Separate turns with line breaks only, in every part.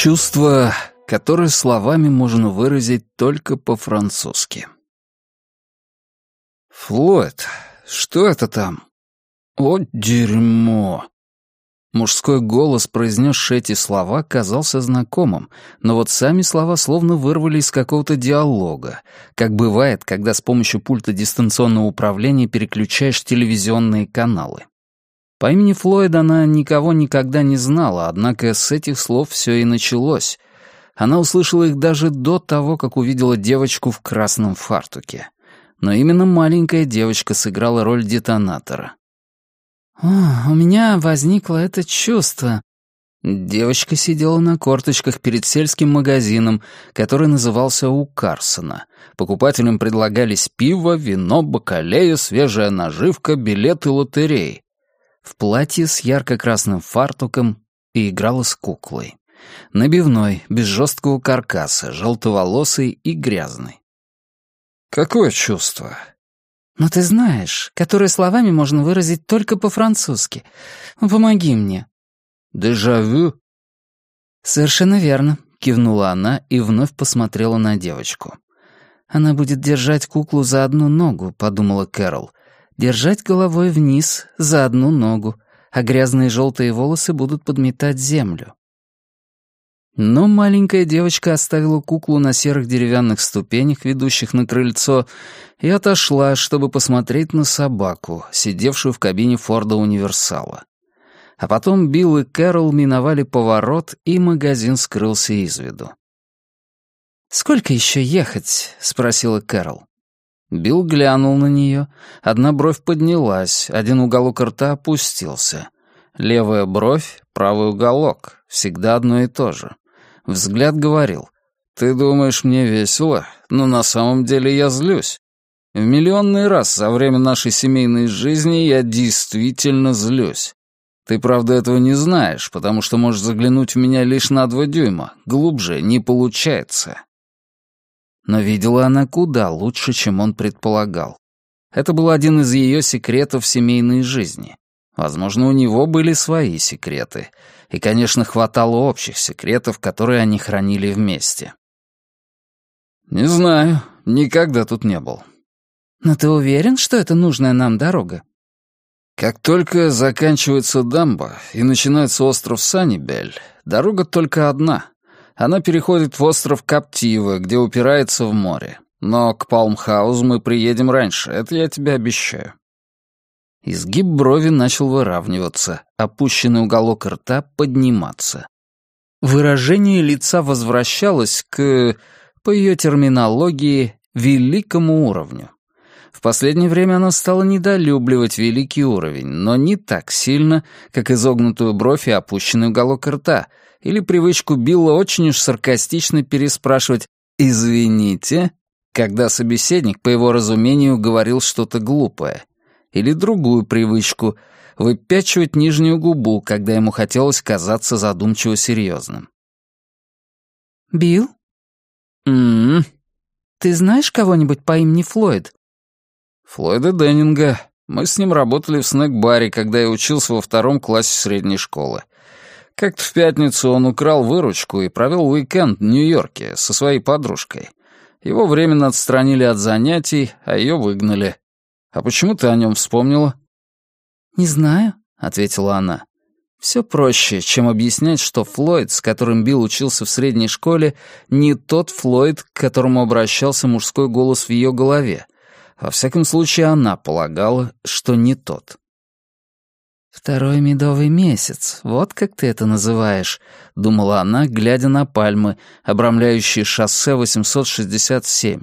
Чувство, которое словами можно выразить только по-французски. «Флойд, что это там?» «О, дерьмо!» Мужской голос, произнесший эти слова, казался знакомым, но вот сами слова словно вырвали из какого-то диалога, как бывает, когда с помощью пульта дистанционного управления переключаешь телевизионные каналы. По имени Флойд она никого никогда не знала, однако с этих слов все и началось. Она услышала их даже до того, как увидела девочку в красном фартуке. Но именно маленькая девочка сыграла роль детонатора. «О, у меня возникло это чувство». Девочка сидела на корточках перед сельским магазином, который назывался «У Карсона». Покупателям предлагались пиво, вино, бакалея, свежая наживка, билеты лотереи в платье с ярко-красным фартуком и играла с куклой. Набивной, без жесткого каркаса, желтоволосый и грязный. «Какое чувство?» «Ну ты знаешь, которое словами можно выразить только по-французски. Помоги мне».
«Дежавю?»
«Совершенно верно», — кивнула она и вновь посмотрела на девочку. «Она будет держать куклу за одну ногу», — подумала Кэрол, держать головой вниз за одну ногу, а грязные желтые волосы будут подметать землю. Но маленькая девочка оставила куклу на серых деревянных ступенях, ведущих на крыльцо, и отошла, чтобы посмотреть на собаку, сидевшую в кабине Форда Универсала. А потом Билл и Кэрол миновали поворот, и магазин скрылся из виду. «Сколько еще ехать?» — спросила Кэрол. Билл глянул на нее. Одна бровь поднялась, один уголок рта опустился. Левая бровь, правый уголок. Всегда одно и то же. Взгляд говорил. «Ты думаешь, мне весело? Но на самом деле я злюсь. В миллионный раз за время нашей семейной жизни я действительно злюсь. Ты, правда, этого не знаешь, потому что можешь заглянуть в меня лишь на два дюйма. Глубже не получается. Но видела она куда лучше, чем он предполагал. Это был один из ее секретов семейной жизни. Возможно, у него были свои секреты. И, конечно, хватало общих секретов, которые они хранили вместе. «Не знаю, никогда тут не был». «Но ты уверен, что это нужная нам дорога?»
Как только заканчивается дамба и начинается остров Санибель, дорога только одна она переходит в остров Каптива, где упирается в море. Но к Палмхаузу мы приедем раньше, это я тебе обещаю».
Изгиб брови начал выравниваться, опущенный уголок рта подниматься. Выражение лица возвращалось к, по ее терминологии, великому уровню. В последнее время она стала недолюбливать великий уровень, но не так сильно, как изогнутую бровь и опущенный уголок рта — или привычку Билла очень уж саркастично переспрашивать «извините», когда собеседник, по его разумению, говорил что-то глупое, или другую привычку — выпячивать нижнюю губу, когда ему хотелось казаться задумчиво серьезным.
«Билл?»
«М-м-м».
«Ты знаешь кого-нибудь по имени Флойд?»
«Флойда Деннинга. Мы с ним работали в снэк-баре, когда я учился во втором классе средней школы. Как-то в пятницу он украл выручку и провел уикенд в Нью-Йорке со своей подружкой. Его временно отстранили от занятий, а ее выгнали. А почему ты о нем вспомнила?
«Не знаю», —
ответила она. Все проще, чем объяснять, что Флойд, с которым Билл учился в средней школе, не тот Флойд, к которому обращался мужской голос в ее голове. Во всяком случае, она полагала, что не тот.
«Второй медовый месяц, вот как ты это называешь», — думала она, глядя на пальмы, обрамляющие шоссе 867,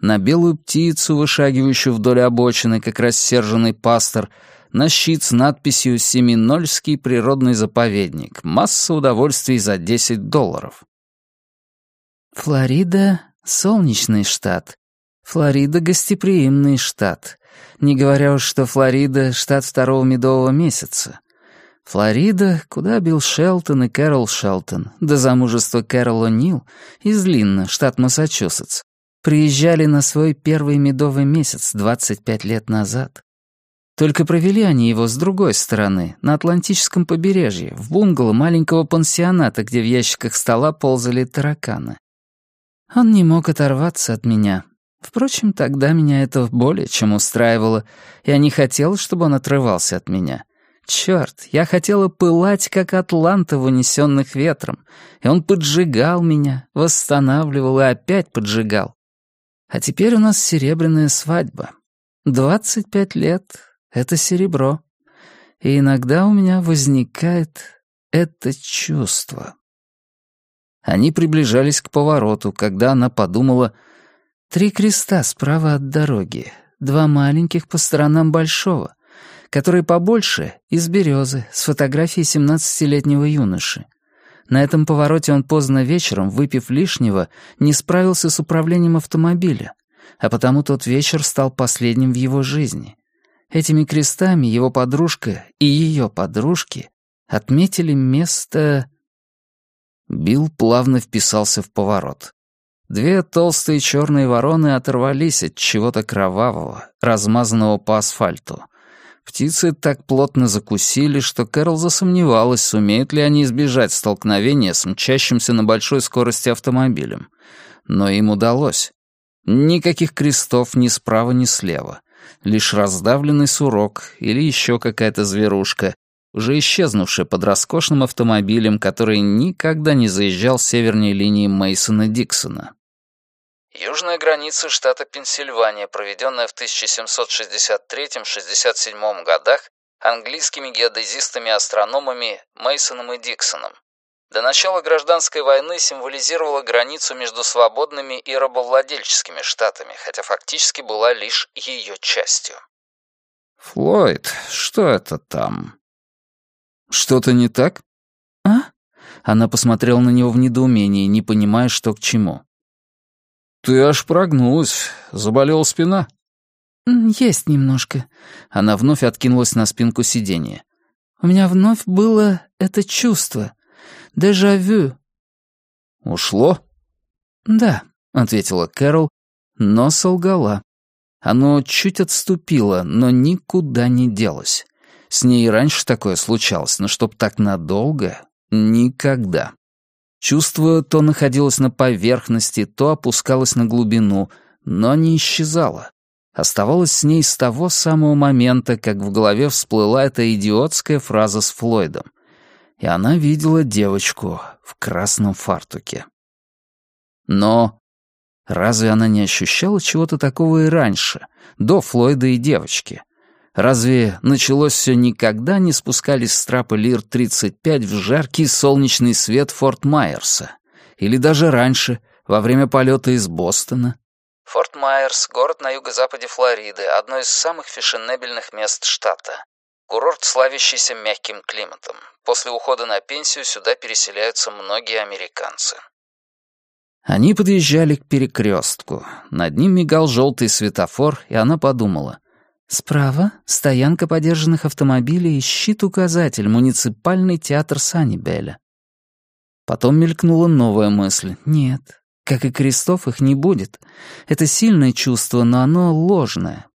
на белую птицу, вышагивающую вдоль обочины, как рассерженный пастор, на щит с надписью «Семинольский природный заповедник. Масса удовольствий за 10 долларов». «Флорида — солнечный штат. Флорида — гостеприимный штат не говоря уж, что Флорида — штат второго медового месяца. Флорида, куда Билл Шелтон и Кэрол Шелтон, до замужества Кэрол О'Нил из Линна, штат Массачусетс, приезжали на свой первый медовый месяц 25 лет назад.
Только провели они его с другой стороны, на Атлантическом побережье, в бунгало маленького пансионата, где в ящиках стола ползали тараканы. Он не мог оторваться от меня. Впрочем, тогда меня это более чем устраивало. Я не хотел, чтобы он отрывался от меня. Черт, я хотела пылать, как атланта в унесенных ветром, и он поджигал меня, восстанавливал и опять поджигал. А теперь у нас серебряная свадьба. Двадцать пять лет — это серебро. И иногда у меня возникает это чувство. Они приближались к повороту, когда она подумала «Три креста справа от дороги, два маленьких по сторонам большого, который побольше, из березы, с фотографией семнадцатилетнего юноши. На этом повороте он поздно вечером, выпив лишнего, не справился с управлением автомобиля, а потому тот вечер стал последним в его жизни. Этими крестами его подружка и ее подружки отметили место... Билл плавно вписался в поворот. Две толстые черные вороны оторвались от чего-то кровавого, размазанного по асфальту. Птицы так плотно закусили, что Кэрол засомневалась, сумеют ли они избежать столкновения с мчащимся на большой скорости автомобилем. Но им удалось. Никаких крестов ни справа, ни слева. Лишь раздавленный сурок или еще какая-то зверушка, уже исчезнувшая под роскошным автомобилем, который никогда не заезжал с северной линии Мейсона Диксона. Южная граница штата Пенсильвания, проведенная в 1763-67 годах английскими геодезистами-астрономами Мейсоном и Диксоном. До начала гражданской войны символизировала границу между свободными и рабовладельческими штатами, хотя фактически была лишь ее частью.
«Флойд, что это там?» «Что-то не так?»
«А?»
Она посмотрела на него в недоумении, не понимая, что к чему. «Ты аж прогнулась. Заболела спина?»
«Есть немножко». Она вновь откинулась на спинку сиденья. «У меня вновь было это чувство. Дежавю».
«Ушло?»
«Да», — ответила Кэрол, но солгала. Оно чуть отступило, но никуда не делось. С ней раньше такое случалось, но чтоб так надолго — никогда. Чувство то находилось на поверхности, то опускалось на глубину, но не исчезало. Оставалось с ней с того самого момента, как в голове всплыла эта идиотская фраза с Флойдом. И она видела девочку в красном фартуке. Но разве она не ощущала чего-то такого и раньше, до Флойда и девочки? Разве началось все никогда не спускались с трапа Лир-35 в жаркий солнечный свет Форт Майерса? Или даже раньше, во время полета из Бостона? Форт Майерс — город на юго-западе Флориды, одно из самых фешенебельных мест штата. Курорт, славящийся мягким климатом. После ухода на пенсию сюда переселяются многие американцы. Они подъезжали к перекрестку. Над ним мигал желтый светофор, и она подумала — Справа — стоянка подержанных автомобилей и щит-указатель «Муниципальный театр Саннибеля». Потом мелькнула новая мысль. Нет, как и крестов, их не будет. Это сильное чувство, но оно ложное.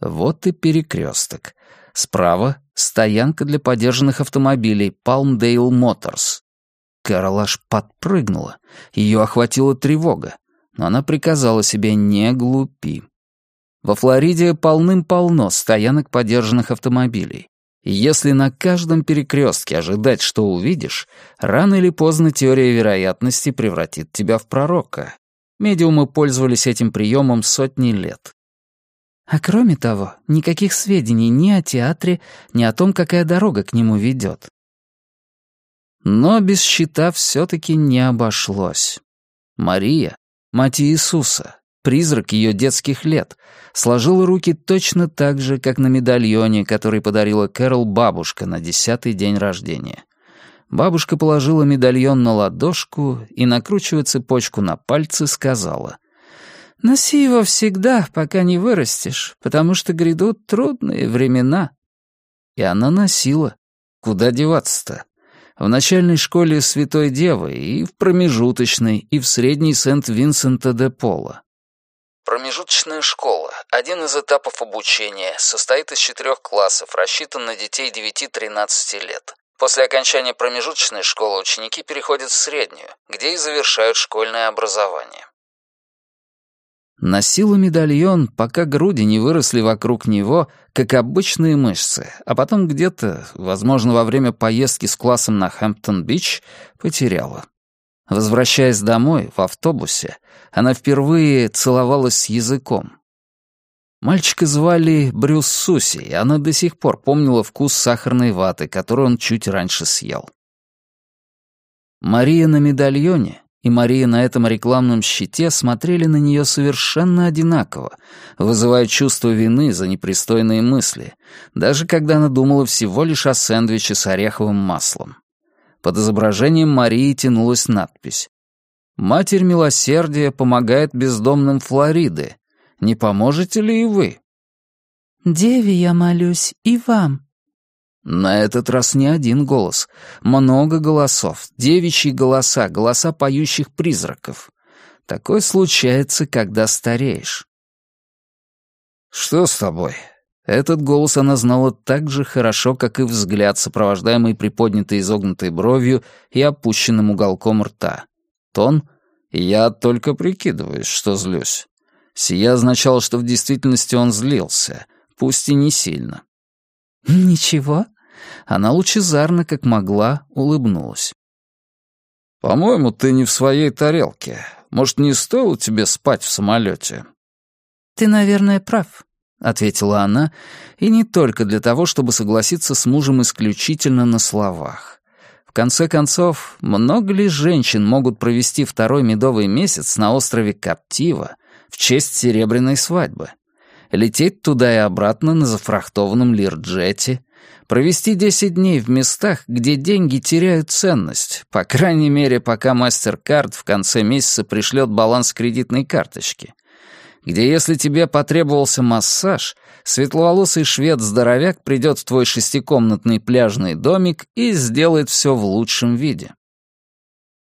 Вот и перекресток. Справа — стоянка для подержанных автомобилей Palmdale Motors. Кэрол аж подпрыгнула. Ее охватила тревога. Но она приказала себе «не глупи». Во Флориде полным-полно стоянок подержанных автомобилей. И если на каждом перекрестке ожидать, что увидишь, рано или поздно теория вероятности превратит тебя в пророка. Медиумы пользовались этим приемом сотни лет. А кроме того, никаких сведений ни о театре, ни о том, какая дорога к нему ведет. Но без щита все-таки не обошлось. Мария, мать Иисуса, призрак ее детских лет, сложила руки точно так же, как на медальоне, который подарила Кэрол бабушка на десятый день рождения. Бабушка положила медальон на ладошку и, накручивая цепочку на пальцы, сказала — «Носи его всегда, пока не вырастешь, потому что грядут трудные времена». И она носила. Куда деваться-то? В начальной школе Святой Девы, и в промежуточной, и в средней Сент-Винсента де Пола. Промежуточная школа – один из этапов обучения, состоит из четырех классов, рассчитан на детей 9-13 лет. После окончания промежуточной школы ученики переходят в среднюю, где и завершают школьное образование.
Носила медальон, пока груди не выросли вокруг него, как обычные мышцы, а потом где-то, возможно, во время поездки с классом на Хэмптон-Бич, потеряла. Возвращаясь домой, в автобусе, она впервые целовалась языком. Мальчика звали Брюс Суси, и она до сих пор помнила вкус сахарной ваты, которую он чуть раньше съел. Мария на медальоне и Мария на этом рекламном щите смотрели на нее совершенно одинаково, вызывая чувство вины за непристойные мысли, даже когда она думала всего лишь о сэндвиче с ореховым маслом. Под изображением Марии тянулась надпись. «Матерь милосердия помогает бездомным Флориды. Не поможете ли и вы?»
«Деве я молюсь и вам».
На этот раз не один голос. Много голосов, девичьи голоса, голоса поющих призраков. Такое случается, когда стареешь. «Что с тобой?» Этот голос она знала так же хорошо, как и взгляд, сопровождаемый приподнятой изогнутой бровью и опущенным уголком рта. Тон «Я только прикидываюсь, что злюсь». Сия означало, что в действительности он злился, пусть и не сильно.
«Ничего?»
Она лучезарно, как могла, улыбнулась. «По-моему, ты не в своей тарелке. Может, не стоило тебе спать в самолете?»
«Ты, наверное, прав», —
ответила она, и не только для того, чтобы согласиться с мужем исключительно на словах. Конце концов, много ли женщин могут провести второй медовый месяц на острове Каптива в честь серебряной свадьбы? Лететь туда и обратно на зафрахтованном лирджете, провести десять дней в местах, где деньги теряют ценность, по крайней мере, пока MasterCard в конце месяца пришлет баланс кредитной карточки — где если тебе потребовался массаж, светловолосый швед-здоровяк придет в твой шестикомнатный пляжный домик и сделает все в лучшем виде.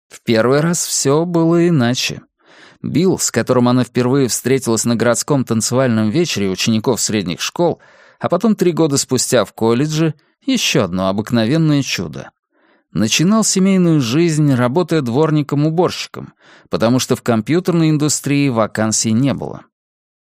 В первый раз все было иначе. Билл, с которым она впервые встретилась на городском танцевальном вечере учеников средних школ, а потом три года спустя в колледже, еще одно обыкновенное чудо. Начинал семейную жизнь, работая дворником-уборщиком, потому что в компьютерной индустрии вакансий не было.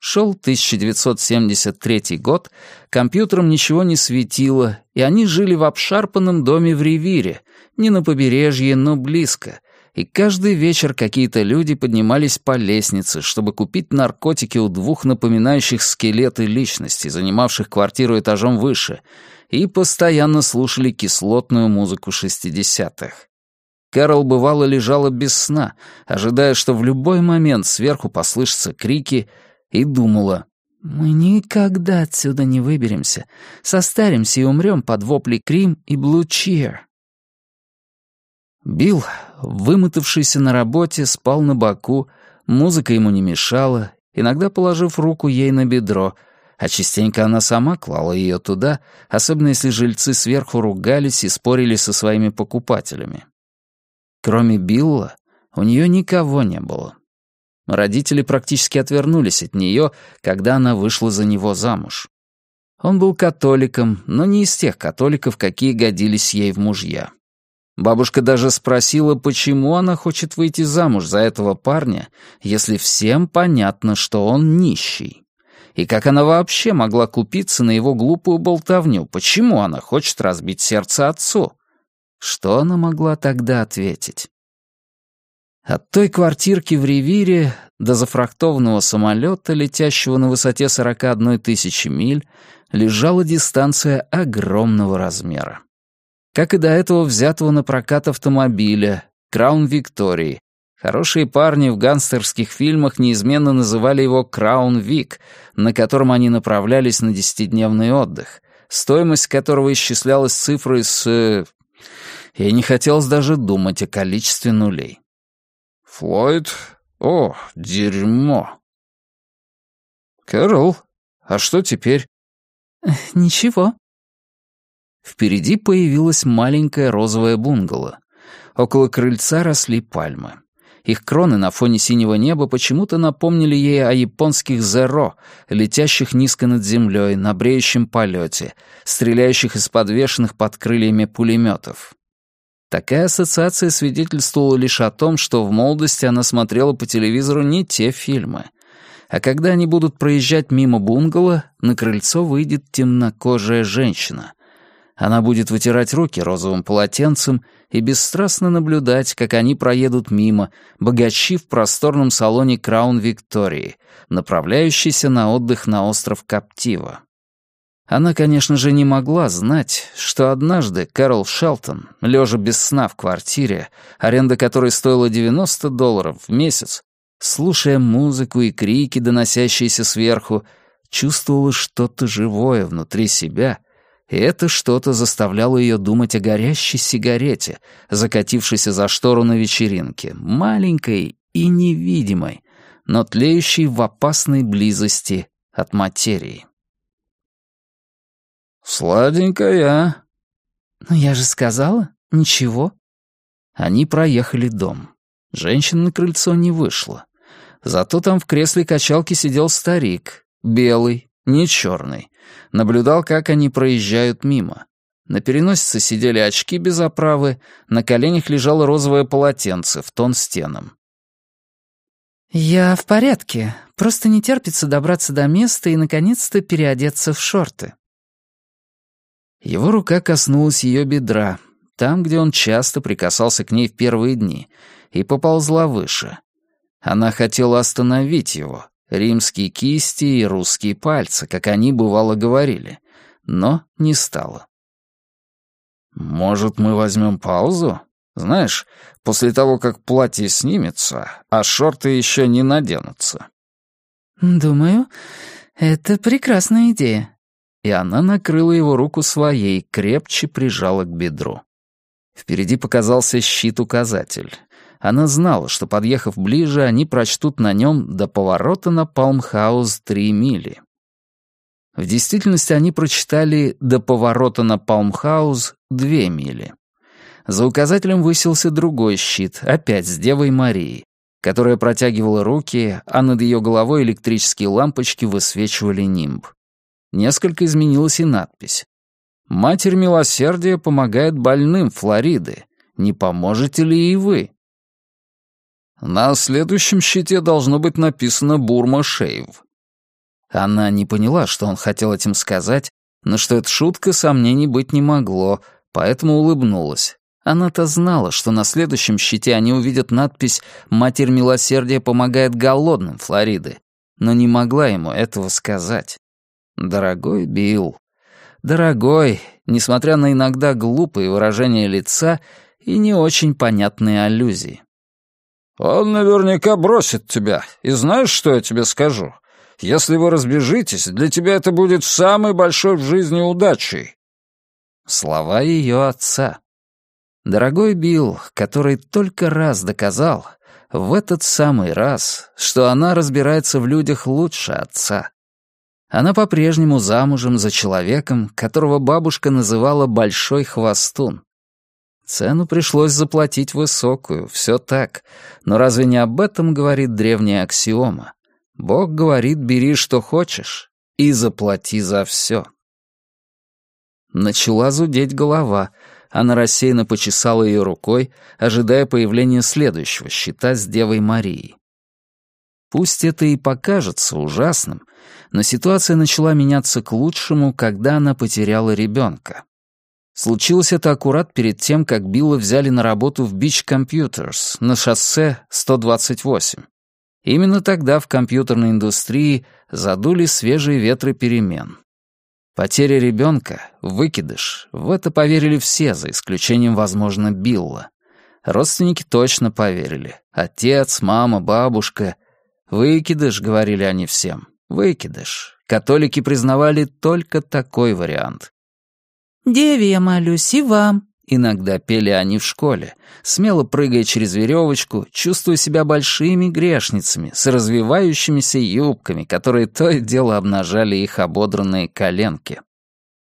Шел 1973 год, компьютерам ничего не светило, и они жили в обшарпанном доме в Ривире, не на побережье, но близко, и каждый вечер какие-то люди поднимались по лестнице, чтобы купить наркотики у двух напоминающих скелеты личностей, занимавших квартиру этажом выше, и постоянно слушали кислотную музыку шестидесятых. Кэрол бывало лежала без сна, ожидая, что в любой момент сверху послышатся крики — и думала, «Мы никогда отсюда не выберемся, состаримся и умрем под вопли Крим и Блу Чир». Билл, вымотавшийся на работе, спал на боку, музыка ему не мешала, иногда положив руку ей на бедро, а частенько она сама клала ее туда, особенно если жильцы сверху ругались и спорили со своими покупателями. Кроме Билла, у нее никого не было. Родители практически отвернулись от нее, когда она вышла за него замуж. Он был католиком, но не из тех католиков, какие годились ей в мужья. Бабушка даже спросила, почему она хочет выйти замуж за этого парня, если всем понятно, что он нищий. И как она вообще могла купиться на его глупую болтовню, почему она хочет разбить сердце отцу? Что она могла тогда ответить? От той квартирки в Ривире до зафрахтованного самолета, летящего на высоте 41 тысячи миль, лежала дистанция огромного размера. Как и до этого взятого на прокат автомобиля, Краун Виктории. Хорошие парни в гангстерских фильмах неизменно называли его Краун Вик, на котором они направлялись на десятидневный отдых, стоимость которого исчислялась цифрой с... Э, я не хотелось даже думать о количестве нулей. «Флойд? О, дерьмо!» «Кэрол, а что теперь?»
«Ничего».
Впереди появилась маленькая розовая бунгало. Около крыльца росли пальмы. Их кроны на фоне синего неба почему-то напомнили ей о японских «Зеро», летящих низко над землей, на бреющем полете, стреляющих из подвешенных под крыльями пулеметов. Такая ассоциация свидетельствовала лишь о том, что в молодости она смотрела по телевизору не те фильмы. А когда они будут проезжать мимо бунгало, на крыльцо выйдет темнокожая женщина. Она будет вытирать руки розовым полотенцем и бесстрастно наблюдать, как они проедут мимо, богачи в просторном салоне Краун Виктории, направляющийся на отдых на остров Каптива. Она, конечно же, не могла знать, что однажды Кэрол Шелтон, лежа без сна в квартире, аренда которой стоила 90 долларов в месяц, слушая музыку и крики, доносящиеся сверху, чувствовала что-то живое внутри себя, и это что-то заставляло ее думать о горящей сигарете, закатившейся за штору на вечеринке, маленькой и невидимой, но тлеющей в опасной близости от материи. «Сладенькая».
«Ну я же сказала, ничего».
Они проехали дом. Женщина на крыльцо не вышла. Зато там в кресле качалки сидел старик, белый, не черный. Наблюдал, как они проезжают мимо. На переносице сидели очки без оправы, на коленях лежало розовое полотенце в тон стенам.
«Я в порядке. Просто не терпится добраться до места и, наконец-то, переодеться в шорты».
Его рука коснулась ее бедра, там, где он часто прикасался к ней в первые дни, и поползла выше. Она хотела остановить его, римские кисти и русские пальцы, как они бывало говорили, но не стала. «Может, мы возьмем паузу? Знаешь, после того, как платье снимется, а шорты еще не наденутся».
«Думаю, это прекрасная идея»,
и она накрыла его руку своей, крепче прижала к бедру. Впереди показался щит-указатель. Она знала, что, подъехав ближе, они прочтут на нем до поворота на Палмхаус три мили. В действительности они прочитали до поворота на Палмхаус две мили. За указателем высился другой щит, опять с Девой Марией, которая протягивала руки, а над ее головой электрические лампочки высвечивали нимб. Несколько изменилась и надпись. «Матерь милосердия помогает больным Флориды. Не поможете ли и вы?» На следующем щите должно быть написано «Бурма Шейв». Она не поняла, что он хотел этим сказать, но что это шутка, сомнений быть не могло, поэтому улыбнулась. Она-то знала, что на следующем щите они увидят надпись «Матерь милосердия помогает голодным Флориды», но не могла ему этого сказать. Дорогой Билл, дорогой, несмотря на иногда глупые выражения лица и не очень понятные аллюзии. «Он наверняка бросит тебя, и знаешь, что я тебе скажу? Если вы разбежитесь, для тебя это будет самой большой в жизни удачей». Слова ее отца. Дорогой Билл, который только раз доказал, в этот самый раз, что она разбирается в людях лучше отца. Она по-прежнему замужем за человеком, которого бабушка называла «большой хвостун». Цену пришлось заплатить высокую, все так. Но разве не об этом говорит древняя аксиома? Бог говорит, бери что хочешь и заплати за все. Начала зудеть голова. Она рассеянно почесала ее рукой, ожидая появления следующего щита с Девой Марией. Пусть это и покажется ужасным, но ситуация начала меняться к лучшему, когда она потеряла ребенка. Случилось это аккурат перед тем, как Билла взяли на работу в Beach Computers на шоссе 128. Именно тогда в компьютерной индустрии задули свежие ветры перемен. Потеря ребенка, выкидыш, в это поверили все, за исключением, возможно, Билла. Родственники точно поверили. Отец, мама, бабушка. «Выкидыш», — говорили они всем, — «выкидыш». Католики признавали только такой вариант.
«Деве я молюсь, и вам», —
иногда пели они в школе, смело прыгая через веревочку, чувствуя себя большими грешницами с развивающимися юбками, которые то и дело обнажали их ободранные коленки.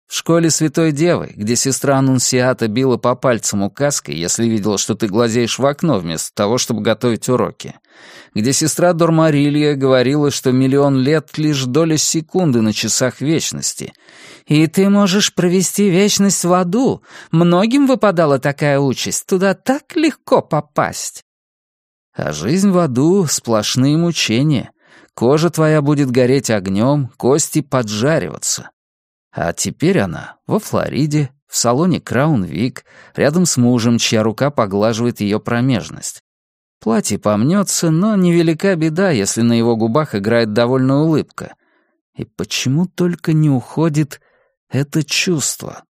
В школе Святой Девы, где сестра Анунсиата била по пальцам указкой, если видела, что ты глазеешь в окно вместо того, чтобы готовить уроки. Где сестра Дормарилья говорила, что миллион лет — лишь доля секунды на часах вечности. И ты можешь провести вечность в аду. Многим выпадала такая участь. Туда так легко попасть. А жизнь в аду — сплошные мучения. Кожа твоя будет гореть огнем, кости поджариваться. А теперь она во Флориде, в салоне Краун Вик, рядом с мужем, чья рука поглаживает ее промежность. Платье помнется, но невелика беда, если на его губах играет довольная улыбка. И почему только не уходит это чувство?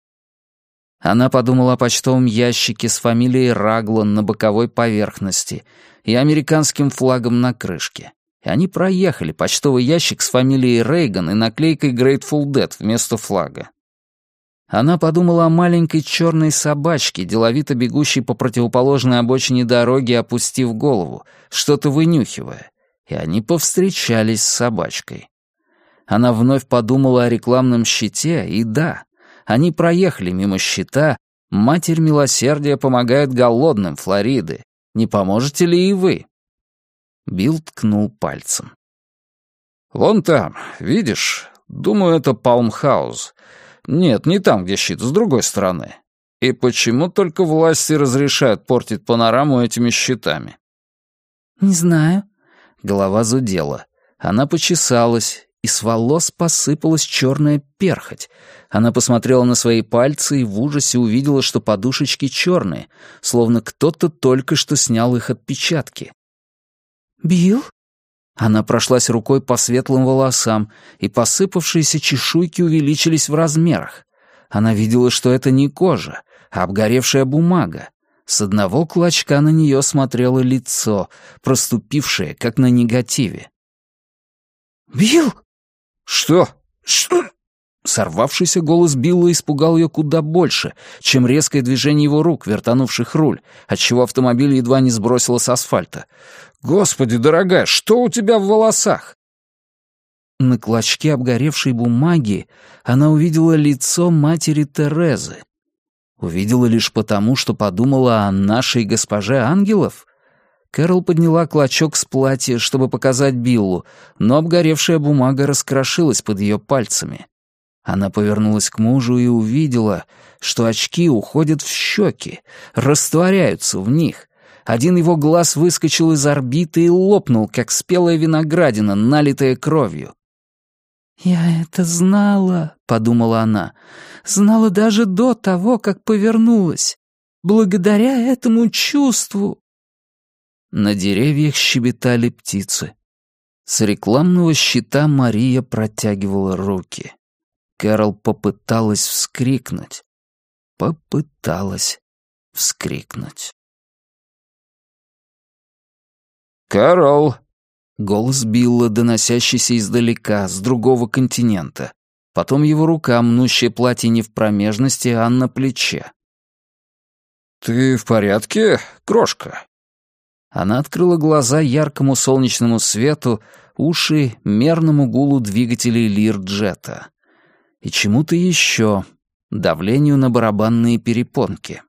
Она подумала о почтовом ящике с фамилией Раглан на боковой поверхности и американским флагом на крышке и они проехали почтовый ящик с фамилией Рейган и наклейкой Grateful Dead вместо флага. Она подумала о маленькой черной собачке, деловито бегущей по противоположной обочине дороги, опустив голову, что-то вынюхивая, и они повстречались с собачкой. Она вновь подумала о рекламном щите, и да, они проехали мимо щита «Матерь милосердия помогает голодным Флориды. Не поможете ли и вы?» Билл ткнул пальцем. «Вон там, видишь? Думаю, это Палмхаус. Нет, не там, где щит, с другой стороны. И почему только власти разрешают портить панораму этими щитами?»
«Не знаю».
Голова зудела. Она почесалась, и с волос посыпалась черная перхоть. Она посмотрела на свои пальцы и в ужасе увидела, что подушечки черные, словно кто-то только что снял их отпечатки.
«Билл?»
Она прошлась рукой по светлым волосам, и посыпавшиеся чешуйки увеличились в размерах. Она видела, что это не кожа, а обгоревшая бумага. С одного клочка на нее смотрело лицо, проступившее, как на негативе.
«Билл!»
«Что? Что?» Сорвавшийся голос Билла испугал ее куда больше, чем резкое движение его рук, вертанувших руль, отчего автомобиль едва не сбросило с асфальта. «Господи, дорогая, что у тебя в волосах?» На клочке обгоревшей бумаги она увидела лицо матери Терезы. Увидела лишь потому, что подумала о нашей госпоже ангелов. Кэрол подняла клочок с платья, чтобы показать Биллу, но обгоревшая бумага раскрошилась под ее пальцами. Она повернулась к мужу и увидела, что очки уходят в щеки, растворяются в них. Один его глаз выскочил из орбиты и лопнул, как спелая виноградина, налитая кровью.
«Я это знала», — подумала она. «Знала даже до того, как повернулась. Благодаря этому чувству».
На деревьях щебетали птицы. С рекламного щита Мария протягивала руки. Кэрол попыталась вскрикнуть. Попыталась вскрикнуть. «Кэрол!» — голос Билла, доносящийся издалека, с другого континента. Потом его рука, мнущая платье не в промежности, а на плече. «Ты в порядке, крошка?» Она открыла глаза яркому солнечному свету, уши мерному гулу двигателей Лирджета и чему-то еще, давлению на барабанные перепонки.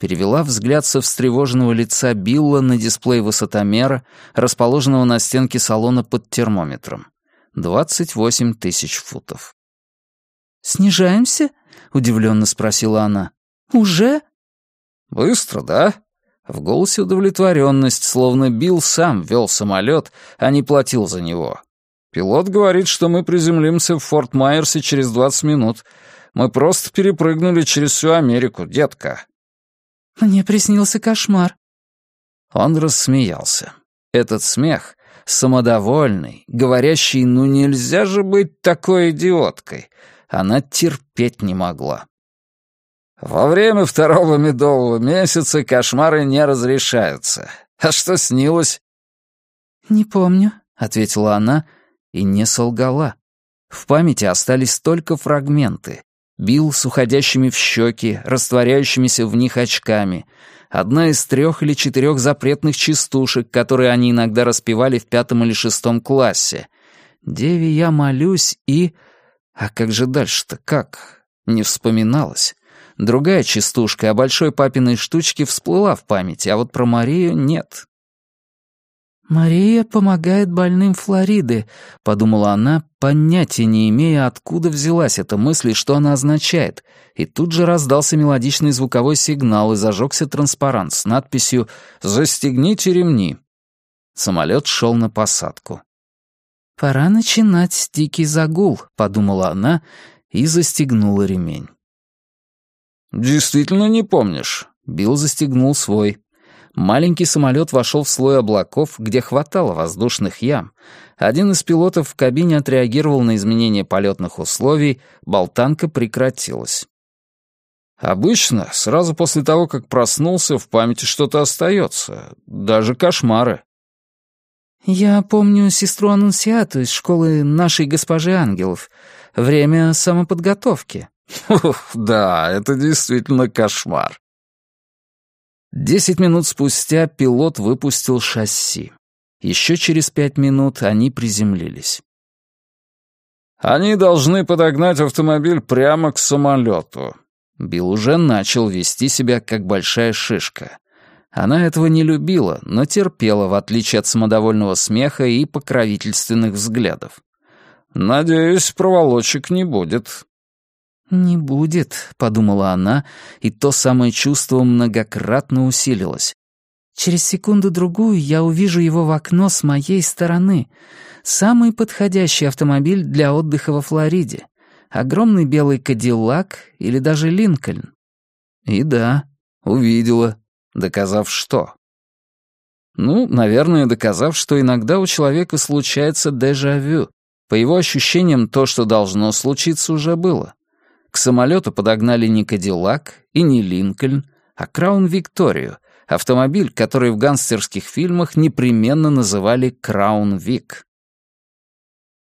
Перевела взгляд со встревоженного лица Билла на дисплей высотомера, расположенного на стенке салона под термометром. 28 тысяч футов.
«Снижаемся?» — удивленно спросила она. «Уже?»
«Быстро, да?» В голосе удовлетворенность, словно Билл сам вел самолет, а не платил за него. Пилот говорит, что мы приземлимся в Форт Майерсе через 20 минут. Мы просто перепрыгнули через всю Америку, детка».
«Мне приснился кошмар».
Он рассмеялся. Этот смех, самодовольный, говорящий «ну нельзя же быть такой идиоткой», она терпеть не могла. «Во время второго медового месяца кошмары не разрешаются. А что снилось?»
«Не помню», —
ответила она, — и не солгала. В памяти остались только фрагменты. Бил с уходящими в щеки, растворяющимися в них очками. Одна из трех или четырех запретных частушек, которые они иногда распевали в пятом или шестом классе. «Деве я молюсь» и... А как же дальше-то, как? Не вспоминалось. Другая частушка о большой папиной штучке всплыла в памяти, а вот про Марию нет.
«Мария помогает больным Флориды», — подумала она, понятия не имея, откуда взялась эта мысль и что она означает, и тут же раздался мелодичный звуковой сигнал и зажегся транспарант с надписью «Застегните ремни». Самолет шел на посадку. «Пора начинать дикий загул», — подумала она и застегнула ремень.
«Действительно не помнишь?» Билл застегнул свой. Маленький самолет вошел в слой облаков, где хватало воздушных ям. Один из пилотов в кабине отреагировал на изменение полетных условий, болтанка прекратилась. Обычно, сразу после того, как проснулся, в памяти что-то остается, даже кошмары.
«Я помню сестру Аннунсиату из школы нашей госпожи ангелов. Время самоподготовки».
Ух, да, это действительно кошмар. Десять минут спустя пилот выпустил шасси. Еще через пять минут они приземлились. «Они должны подогнать автомобиль прямо к самолету». Билл уже начал вести себя как большая шишка. Она этого не любила, но терпела, в отличие от самодовольного смеха и покровительственных взглядов. «Надеюсь, проволочек не будет.
«Не будет», — подумала она, и то самое чувство многократно усилилось. «Через секунду-другую я увижу его в окно с моей стороны. Самый подходящий автомобиль для отдыха во Флориде. Огромный белый Кадиллак или даже Линкольн».
И да, увидела, доказав что. Ну, наверное, доказав, что иногда у человека случается дежавю. По его ощущениям, то, что должно случиться, уже было. К самолету подогнали не Кадиллак и не Линкольн, а Краун Викторию, автомобиль, который в гангстерских фильмах непременно называли Краун Вик.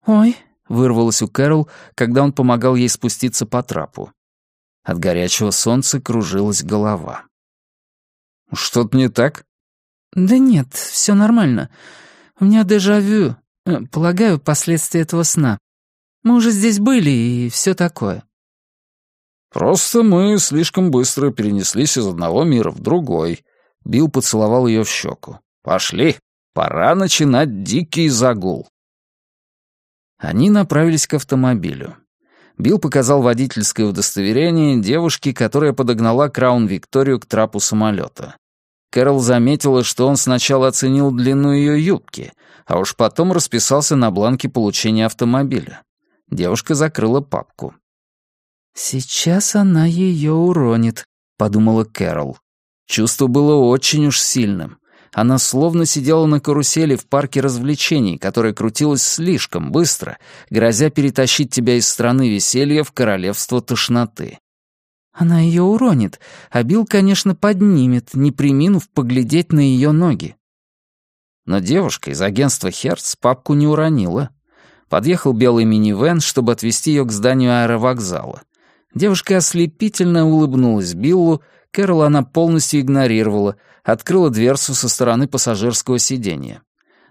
«Ой», —
вырвалось у Кэрол, когда он помогал ей спуститься по трапу. От горячего солнца кружилась голова. «Что-то не так?»
«Да нет, все нормально. У меня дежавю. Э, полагаю, последствия этого сна. Мы уже здесь были и все такое».
«Просто мы слишком быстро перенеслись из одного мира в другой». Билл поцеловал ее в щеку. «Пошли, пора начинать дикий загул». Они направились к автомобилю. Билл показал водительское удостоверение девушке, которая подогнала Краун Викторию к трапу самолета. Кэрол заметила, что он сначала оценил длину ее юбки, а уж потом расписался на бланке получения автомобиля. Девушка закрыла папку.
«Сейчас она ее уронит», — подумала Кэрол.
Чувство было очень уж сильным. Она словно сидела на карусели в парке развлечений, которая крутилась слишком быстро, грозя перетащить тебя из страны веселья в королевство тошноты.
Она ее уронит, а Билл, конечно, поднимет, не приминув поглядеть на ее ноги.
Но девушка из агентства «Херц» папку не уронила. Подъехал белый минивэн, чтобы отвезти ее к зданию аэровокзала. Девушка ослепительно улыбнулась Биллу, Кэрол она полностью игнорировала, открыла дверцу со стороны пассажирского сиденья.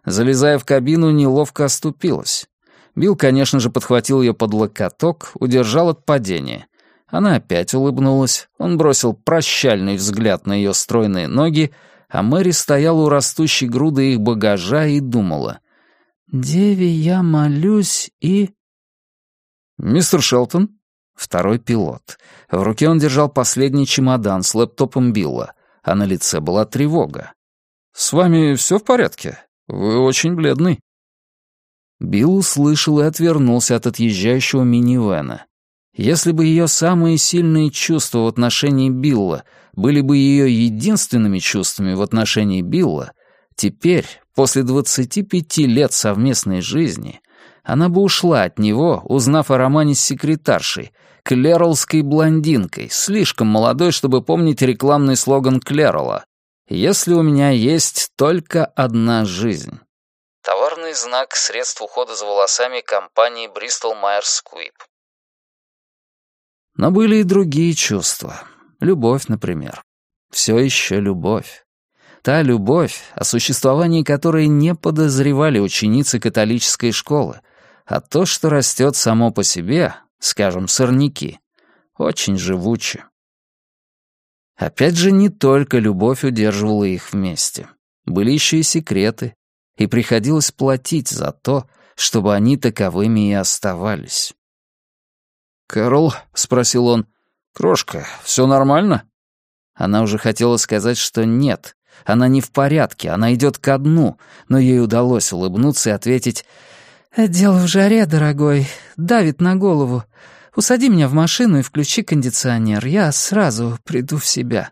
Залезая в кабину, неловко оступилась. Билл, конечно же, подхватил ее под локоток, удержал от падения. Она опять улыбнулась, он бросил прощальный взгляд на ее стройные ноги, а Мэри стояла у растущей груды их багажа и думала.
«Деве я молюсь и...»
«Мистер Шелтон?» Второй пилот. В руке он держал последний чемодан с лэптопом Билла, а на лице была тревога. «С вами все в порядке? Вы очень бледный». Билл услышал и отвернулся от отъезжающего минивэна. Если бы ее самые сильные чувства в отношении Билла были бы ее единственными чувствами в отношении Билла, теперь, после 25 лет совместной жизни, она бы ушла от него, узнав о романе с секретаршей, клеролской блондинкой, слишком молодой, чтобы помнить рекламный слоган Клерола «Если у меня есть только одна жизнь». Товарный знак средств ухода за волосами компании Bristol Myers Squibb. Но были и другие чувства. Любовь, например. Все еще любовь. Та любовь, о существовании которой не подозревали ученицы католической школы, а то, что растет само по себе, скажем, сорняки,
очень живуче. Опять же, не только любовь удерживала их вместе. Были еще и секреты, и приходилось платить за то, чтобы они таковыми и оставались. «Кэрол?» — спросил он. «Крошка, все нормально?» Она уже хотела сказать, что нет, она не в порядке, она идет ко дну, но ей удалось улыбнуться и ответить
«Дело в жаре, дорогой, давит на голову. Усади меня в машину и включи кондиционер, я сразу приду в себя».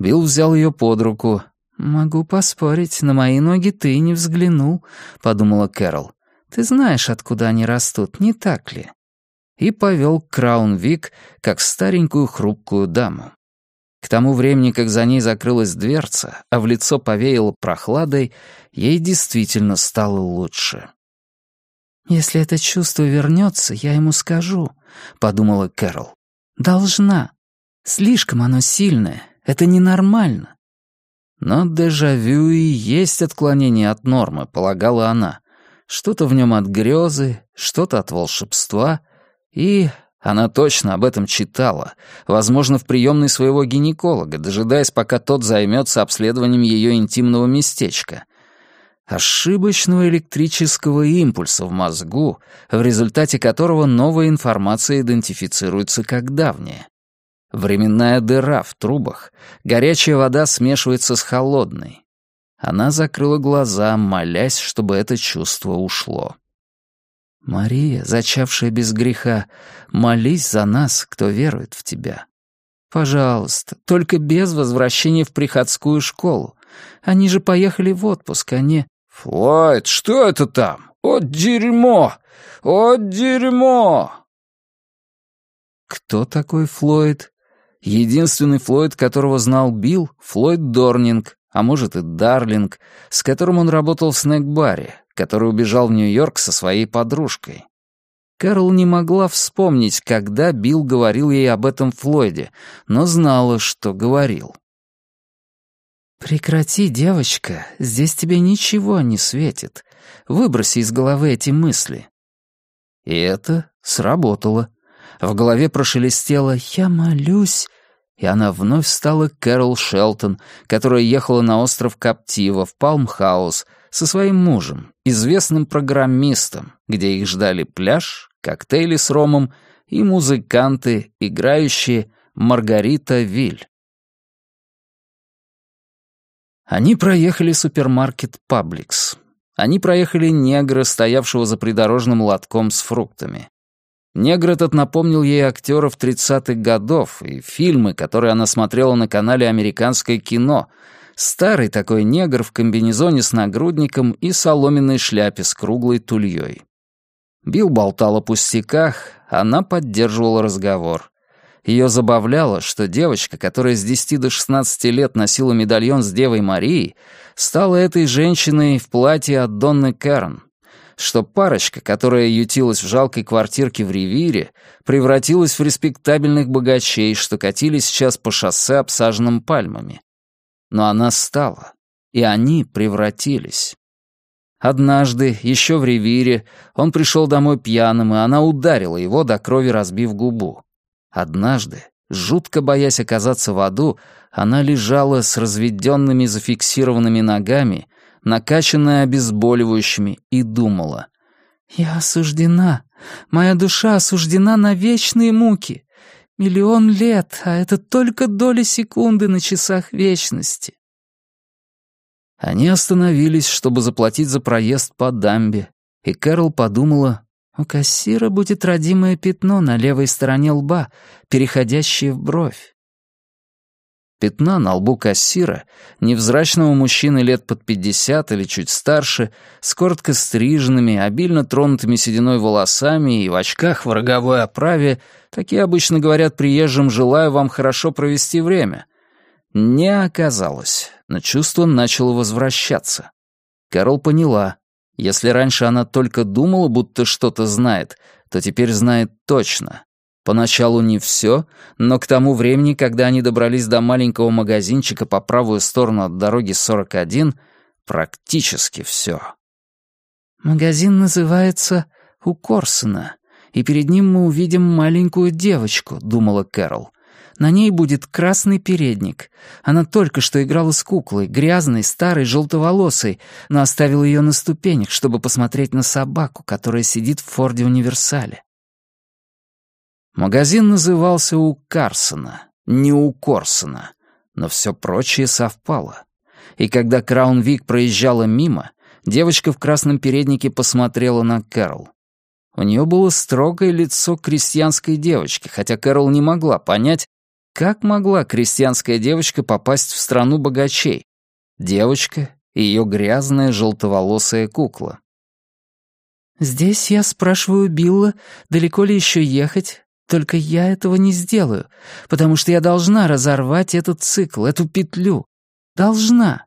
Билл взял ее под руку.
«Могу поспорить, на мои ноги ты не взглянул», — подумала Кэрол. «Ты знаешь, откуда они растут, не так ли?» И повел Краун-Вик, как старенькую хрупкую даму. К тому времени, как за ней закрылась дверца, а в лицо повеяло прохладой, ей действительно стало лучше. «Если это чувство вернется, я ему скажу», — подумала Кэрол. «Должна. Слишком оно сильное. Это ненормально».
Но дежавю и есть отклонение от нормы, полагала она. Что-то в нем от грезы, что-то от волшебства. И она точно об этом читала, возможно, в приемной своего гинеколога, дожидаясь, пока тот займется обследованием ее интимного местечка — ошибочного электрического импульса в мозгу, в результате которого новая информация идентифицируется как давняя. Временная дыра в трубах, горячая вода смешивается с холодной. Она закрыла глаза, молясь, чтобы это чувство ушло. «Мария, зачавшая без греха, молись за нас, кто верует в тебя. Пожалуйста, только без возвращения в приходскую школу. Они же поехали в отпуск, а не...» «Флойд, что это там? О, дерьмо! О, дерьмо!» Кто такой Флойд? Единственный Флойд, которого знал Билл, Флойд Дорнинг, а может и Дарлинг, с которым он работал в снэк-баре, который убежал в Нью-Йорк со своей подружкой. Кэрол не могла вспомнить, когда Билл говорил ей об этом Флойде, но знала, что говорил.
«Прекрати, девочка, здесь тебе ничего не светит. Выброси из головы эти мысли».
И это сработало. В голове прошелестело «Я молюсь», и она вновь стала Кэрол Шелтон, которая ехала на остров Каптива в Палмхаус со своим мужем, известным программистом, где их ждали пляж, коктейли с ромом и музыканты, играющие Маргарита Виль. Они проехали супермаркет «Пабликс». Они проехали негра, стоявшего за придорожным лотком с фруктами. Негр этот напомнил ей актеров 30-х годов и фильмы, которые она смотрела на канале «Американское кино». Старый такой негр в комбинезоне с нагрудником и соломенной шляпе с круглой тульей. Билл болтал о пустяках, она поддерживала разговор. Ее забавляло, что девочка, которая с 10 до 16 лет носила медальон с Девой Марией, стала этой женщиной в платье от Донны Кэрон, что парочка, которая ютилась в жалкой квартирке в Ривире, превратилась в респектабельных богачей, что катились сейчас по шоссе, обсаженным пальмами. Но она стала, и они превратились. Однажды, еще в Ривире, он пришел домой пьяным, и она ударила его до крови, разбив губу. Однажды, жутко боясь оказаться в аду, она лежала с разведенными зафиксированными ногами, накачанная обезболивающими, и думала.
«Я осуждена. Моя душа осуждена на вечные муки. Миллион лет, а это только доли секунды на часах вечности».
Они остановились, чтобы заплатить за проезд по дамбе, и Кэрол подумала,
у кассира будет родимое пятно на левой стороне лба, переходящее в бровь.
Пятна на лбу кассира, невзрачного мужчины лет под пятьдесят или чуть старше, с коротко стриженными, обильно тронутыми сединой волосами и в очках в роговой оправе, такие обычно говорят приезжим «желаю вам хорошо провести время», не оказалось, но чувство начало возвращаться. Кэрол поняла, если раньше она только думала, будто что-то знает, то теперь знает точно. Поначалу не все, но к тому времени, когда они добрались до маленького магазинчика по правую сторону от дороги 41, практически все.
«Магазин называется «У Корсона»,
и перед ним мы увидим маленькую девочку», — думала Кэрол. На ней будет красный передник. Она только что играла с куклой, грязной, старой, желтоволосой, но оставила ее на ступенях, чтобы посмотреть на собаку, которая сидит в Форде Универсале. Магазин назывался у Карсона, не у Корсона, но все прочее совпало. И когда Краунвик проезжала мимо, девочка в красном переднике посмотрела на Кэрол. У нее было строгое лицо крестьянской девочки, хотя Кэрол не могла понять, как могла крестьянская девочка попасть в страну богачей? Девочка и ее грязная желтоволосая кукла. «Здесь я спрашиваю Билла, далеко ли еще ехать, только я этого не сделаю, потому что я должна разорвать этот цикл, эту петлю. Должна».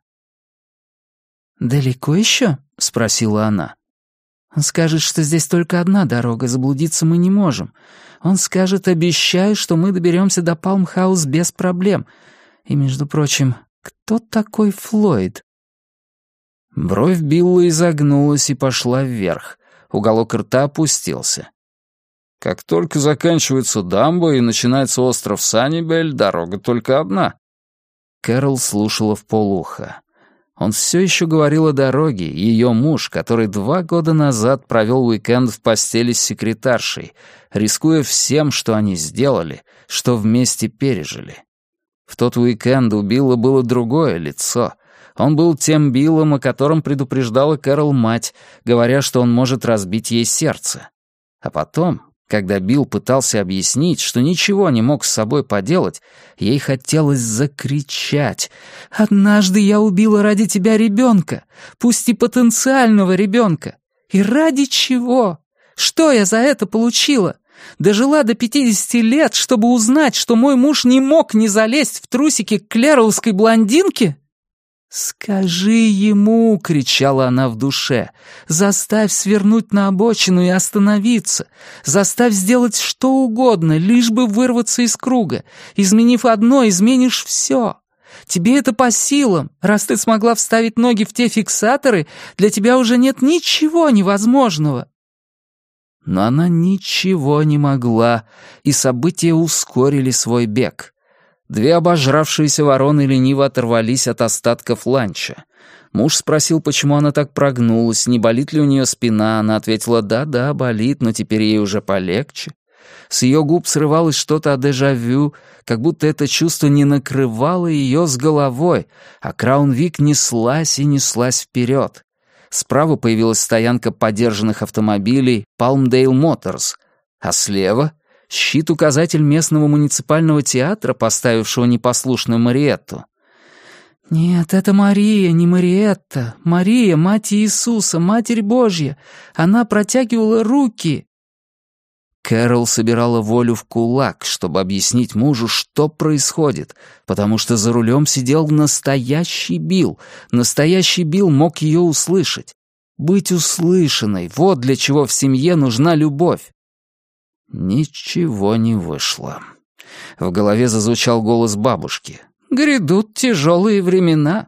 «Далеко еще?» — спросила она. «Он скажет, что здесь только одна дорога, заблудиться мы не можем. Он скажет, обещаю, что мы доберемся до Палмхаус без проблем. И, между прочим, кто такой Флойд?» Бровь Билла изогнулась и пошла вверх. Уголок рта опустился. «Как только заканчивается дамба и начинается остров Саннибель, дорога только одна». Кэрол слушала в полухо. Он все еще говорил о дороге, ее муж, который два года назад провел уикенд в постели с секретаршей, рискуя всем, что они сделали, что вместе пережили. В тот уикенд у Билла было другое лицо. Он был тем Биллом, о котором предупреждала Кэрол мать, говоря, что он может разбить ей сердце. А потом, когда Билл пытался объяснить, что ничего не мог с собой поделать, ей хотелось закричать. «Однажды я убила ради тебя ребенка, пусть и потенциального ребенка. И ради чего? Что я за это получила? Дожила до пятидесяти лет, чтобы узнать, что мой муж не мог не залезть в трусики к кляровской блондинке?» «Скажи ему!» — кричала она в душе. «Заставь свернуть на обочину и остановиться. Заставь сделать что угодно, лишь бы вырваться из круга. Изменив одно, изменишь все. Тебе это по силам. Раз ты смогла вставить ноги в те фиксаторы, для тебя уже нет ничего невозможного». Но она ничего не могла, и события ускорили свой бег. Две обожравшиеся вороны лениво оторвались от остатков ланча. Муж спросил, почему она так прогнулась, не болит ли у нее спина. Она ответила «да-да, болит, но теперь ей уже полегче». С ее губ срывалось что-то о дежавю, как будто это чувство не накрывало ее с головой, а Краунвик неслась и неслась вперед. Справа появилась стоянка подержанных автомобилей Palmdale Motors, а слева щит-указатель местного муниципального театра, поставившего непослушную Мариетту. «Нет, это Мария, не Мариетта. Мария, мать Иисуса, Матерь Божья. Она протягивала руки». Кэрол собирала волю в кулак, чтобы объяснить мужу, что происходит, потому что за рулем сидел настоящий Билл. Настоящий Билл мог ее услышать. Быть услышанной — вот для чего в семье нужна любовь. Ничего не вышло. В голове зазвучал голос бабушки. «Грядут тяжелые времена».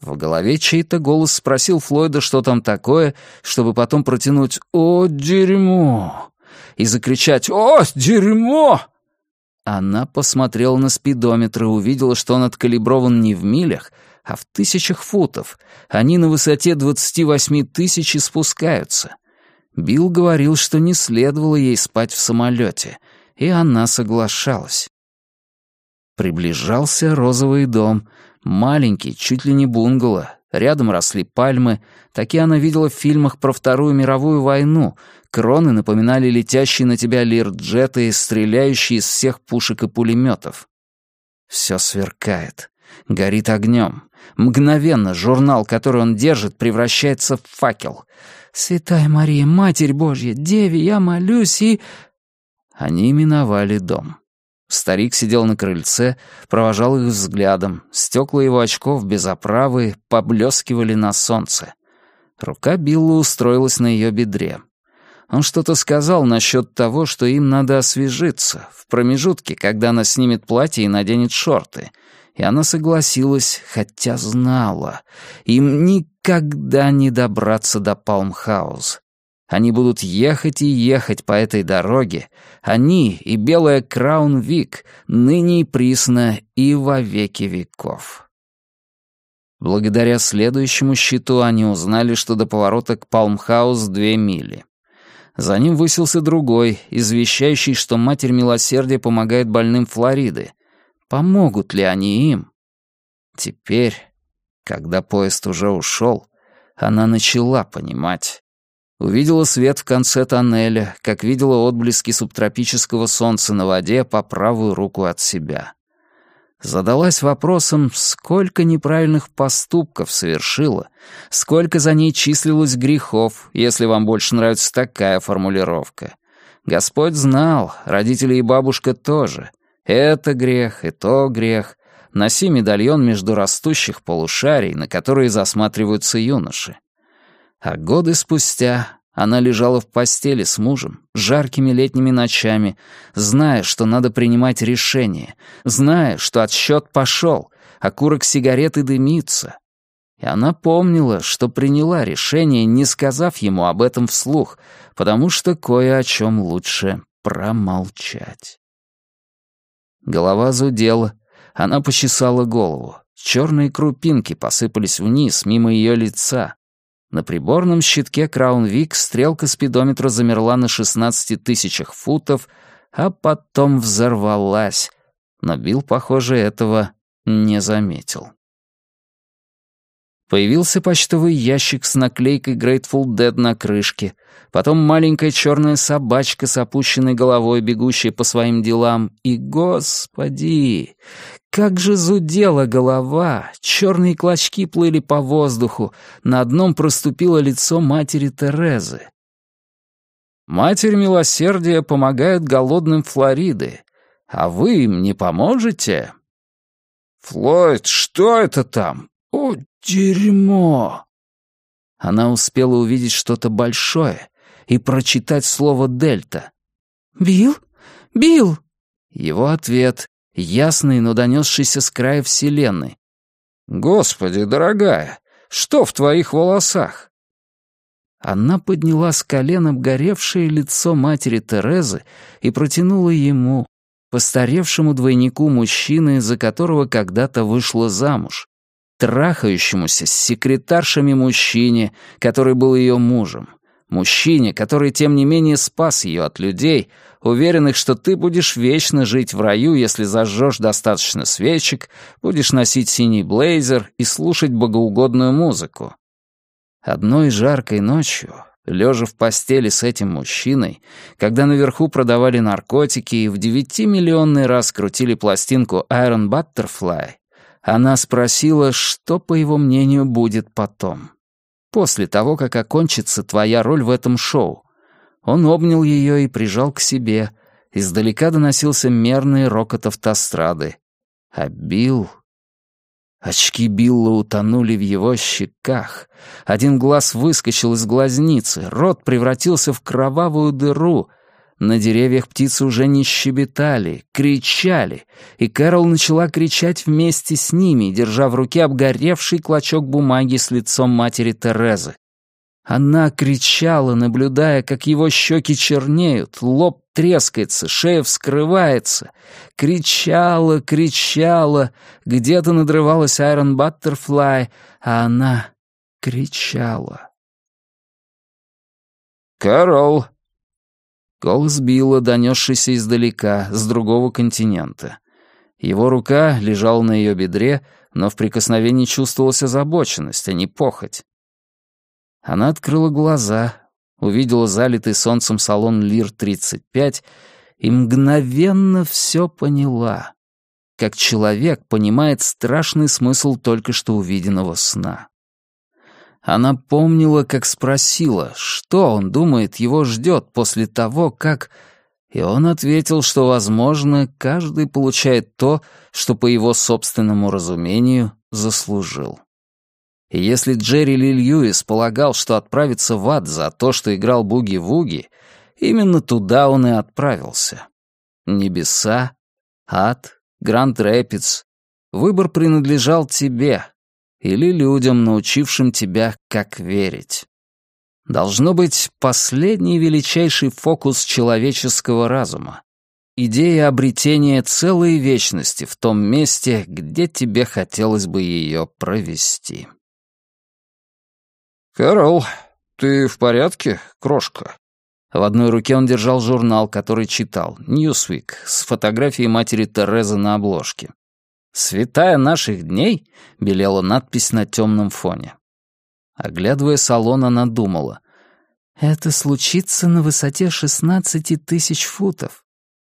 В голове чей-то голос спросил Флойда, что там такое, чтобы потом протянуть «О, дерьмо!» и закричать «О, дерьмо!». Она посмотрела на спидометр и увидела, что он откалиброван не в милях, а в тысячах футов. Они на высоте 28 тысяч и спускаются. Билл говорил, что не следовало ей спать в самолете, и она соглашалась. Приближался розовый дом, маленький, чуть ли не бунгало. Рядом росли пальмы, такие она видела в фильмах про Вторую мировую войну. Кроны напоминали летящие на тебя лирджеты, стреляющие из всех пушек и пулеметов. Все сверкает, горит огнем. Мгновенно журнал, который он держит, превращается в факел — «Святая Мария, Матерь Божья, Деви, я молюсь и...» Они миновали дом. Старик сидел на крыльце, провожал их взглядом. Стекла его очков без оправы поблескивали на солнце. Рука Билла устроилась на ее бедре. Он что-то сказал насчет того, что им надо освежиться, в промежутке, когда она снимет платье и наденет шорты. И она согласилась, хотя знала. Им никогда не добраться до Палмхаус.
Они будут ехать и ехать по этой дороге. Они и белая Краун-Вик, ныне и присно, и во веки веков. Благодаря следующему счету они узнали, что до поворота к Палмхаус две мили. За ним высился другой, извещающий, что Матерь Милосердия помогает больным Флориды. Помогут ли они им? Теперь, когда поезд уже ушел, она начала понимать. Увидела свет в конце тоннеля, как видела отблески субтропического солнца на воде по правую руку от себя. Задалась вопросом, сколько неправильных поступков совершила, сколько за ней числилось грехов, если вам больше нравится такая формулировка. Господь знал, родители и бабушка тоже. Это грех, и то грех. Носи медальон между растущих полушарий, на которые засматриваются юноши. А годы спустя она лежала в постели с мужем, жаркими летними ночами, зная, что надо принимать решение, зная, что отсчет пошел, а курок сигареты дымится. И она помнила, что приняла решение, не сказав ему об этом вслух, потому что кое о чем лучше промолчать. Голова зудела, она почесала голову. Черные крупинки посыпались вниз, мимо ее лица. На приборном щитке Краунвик стрелка спидометра замерла на 16 тысячах футов, а потом взорвалась. Но Билл, похоже, этого не заметил. Появился почтовый ящик с наклейкой Grateful Dead на крышке, потом маленькая черная собачка с опущенной головой, бегущая по своим делам, и, господи, как же зудела голова, черные клочки плыли по воздуху, на одном проступило лицо матери Терезы. «Матерь милосердия помогает голодным Флориды, а вы им не поможете?» «Флойд, что это там? О, дерьмо!» Она успела увидеть что-то большое и прочитать слово «дельта».
«Билл? Билл!»
Его ответ ясный, но донесшийся с края вселенной. «Господи, дорогая, что в твоих волосах?» Она подняла с колена обгоревшее лицо матери Терезы и протянула ему, постаревшему двойнику мужчины, за которого когда-то вышла замуж, трахающемуся с секретаршами мужчине, который был ее мужем, мужчине, который, тем не менее, спас ее от людей, уверенных, что ты будешь вечно жить в раю, если зажжешь достаточно свечек, будешь носить синий блейзер и слушать богоугодную музыку. Одной жаркой ночью, лежа в постели с этим мужчиной, когда наверху продавали наркотики и в девятимиллионный раз крутили пластинку Iron Butterfly, она спросила, что, по его мнению, будет потом. После того, как окончится твоя роль в этом шоу, он обнял ее и прижал к себе. Издалека доносился мерный рокот автострады. А Билл... Очки Билла утонули в его щеках. Один глаз выскочил из глазницы, рот превратился в кровавую дыру. На деревьях птицы уже не щебетали, кричали, и Кэрол начала кричать вместе с ними, держа в руке обгоревший клочок бумаги с лицом матери Терезы. Она кричала, наблюдая, как его щеки чернеют, лоб трескается, шея вскрывается. Кричала, кричала, где-то надрывалась Айрон Баттерфлай, а она кричала. «Карол!» Голос Билла, донесшийся издалека, с другого континента. Его рука лежала на ее бедре, но в прикосновении чувствовалась озабоченность, а не похоть. Она открыла глаза, увидела залитый солнцем салон Лир-35 и мгновенно все поняла, как человек понимает страшный смысл только что увиденного сна. Она помнила, как спросила, что он думает его ждет после того, как... И он ответил, что, возможно, каждый получает то, что по его собственному разумению заслужил. И если Джерри Ли Льюис полагал, что отправится в ад за то, что играл буги-вуги, именно туда он и отправился. Небеса, ад, Гранд-Рэпидс. Выбор принадлежал тебе или людям, научившим тебя, как верить.
Должно быть последний величайший фокус человеческого разума. Идея обретения целой вечности в том месте, где тебе хотелось бы ее провести.
«Кэрол, ты в порядке, крошка?»
В одной руке он держал журнал, который читал, «Ньюсвик», с фотографией матери Терезы на обложке. «Святая наших дней?» — белела надпись на темном фоне. Оглядывая салон, она думала. «Это случится на высоте шестнадцати тысяч футов.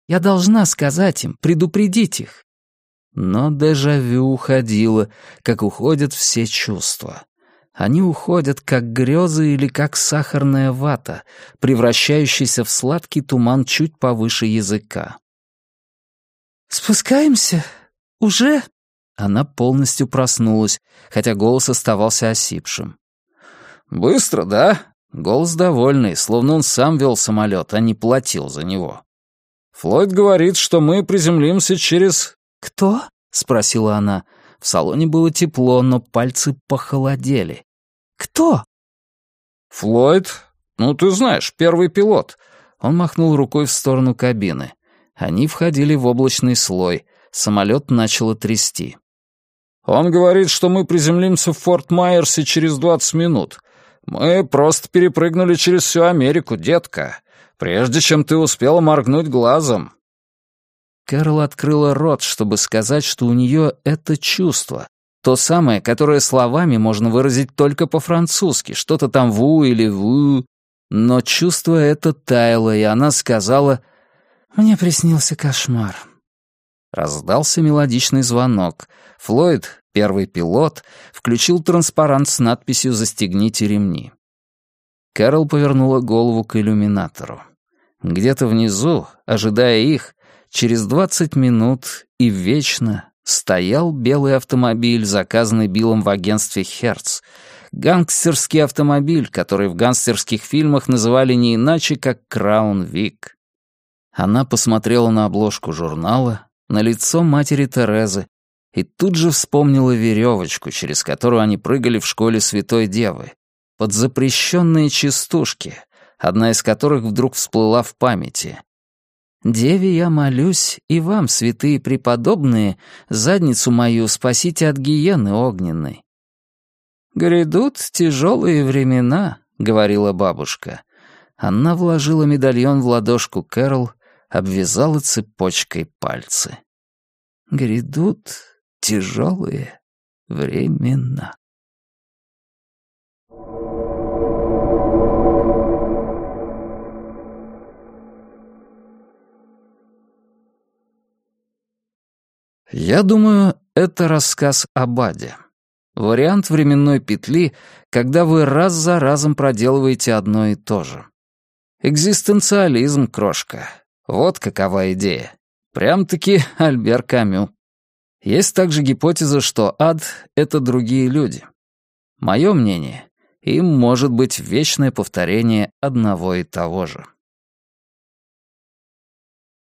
Я должна сказать им, предупредить их». Но дежавю уходило, как уходят все чувства. Они уходят, как грезы или как сахарная вата, превращающаяся в сладкий туман чуть повыше языка. «Спускаемся? Уже?» Она полностью проснулась, хотя голос оставался осипшим.
«Быстро, да?»
Голос довольный, словно он сам вел самолет, а не платил за него.
«Флойд говорит, что мы приземлимся через...»
«Кто?» — спросила она. В салоне было тепло, но пальцы похолодели. «Кто?»
«Флойд. Ну, ты знаешь, первый пилот».
Он махнул рукой в сторону кабины. Они входили в облачный слой. Самолет начало трясти.
«Он говорит, что мы приземлимся в Форт Майерсе через двадцать минут. Мы просто перепрыгнули через всю Америку, детка, прежде чем ты успела моргнуть глазом.
Кэрол открыла рот, чтобы сказать, что у нее это чувство. То самое, которое словами можно выразить только по-французски, что-то там «ву» или «ву». Но чувство это таяло, и она сказала «Мне приснился кошмар». Раздался мелодичный звонок. Флойд, первый пилот, включил транспарант с надписью «Застегните ремни». Кэрол повернула голову к иллюминатору. Где-то внизу, ожидая их, Через двадцать минут и вечно стоял белый автомобиль, заказанный Биллом в агентстве «Херц». Гангстерский автомобиль, который в гангстерских фильмах называли не иначе, как «Краун Вик». Она посмотрела на обложку журнала, на лицо матери Терезы, и тут же вспомнила веревочку, через которую они прыгали в школе Святой Девы, под запрещенные частушки, одна из которых вдруг всплыла в памяти. Деве я молюсь, и вам, святые преподобные, задницу мою спасите от гиены огненной. «Грядут тяжелые времена», — говорила бабушка. Она вложила медальон в ладошку Кэрол, обвязала цепочкой пальцы. «Грядут тяжелые времена». Я думаю, это рассказ о Баде. Вариант временной петли, когда вы раз за разом проделываете одно и то же. Экзистенциализм, крошка. Вот какова идея. Прям-таки Альбер Камю. Есть также гипотеза, что ад — это другие люди. Мое мнение, им может быть вечное повторение одного и того же.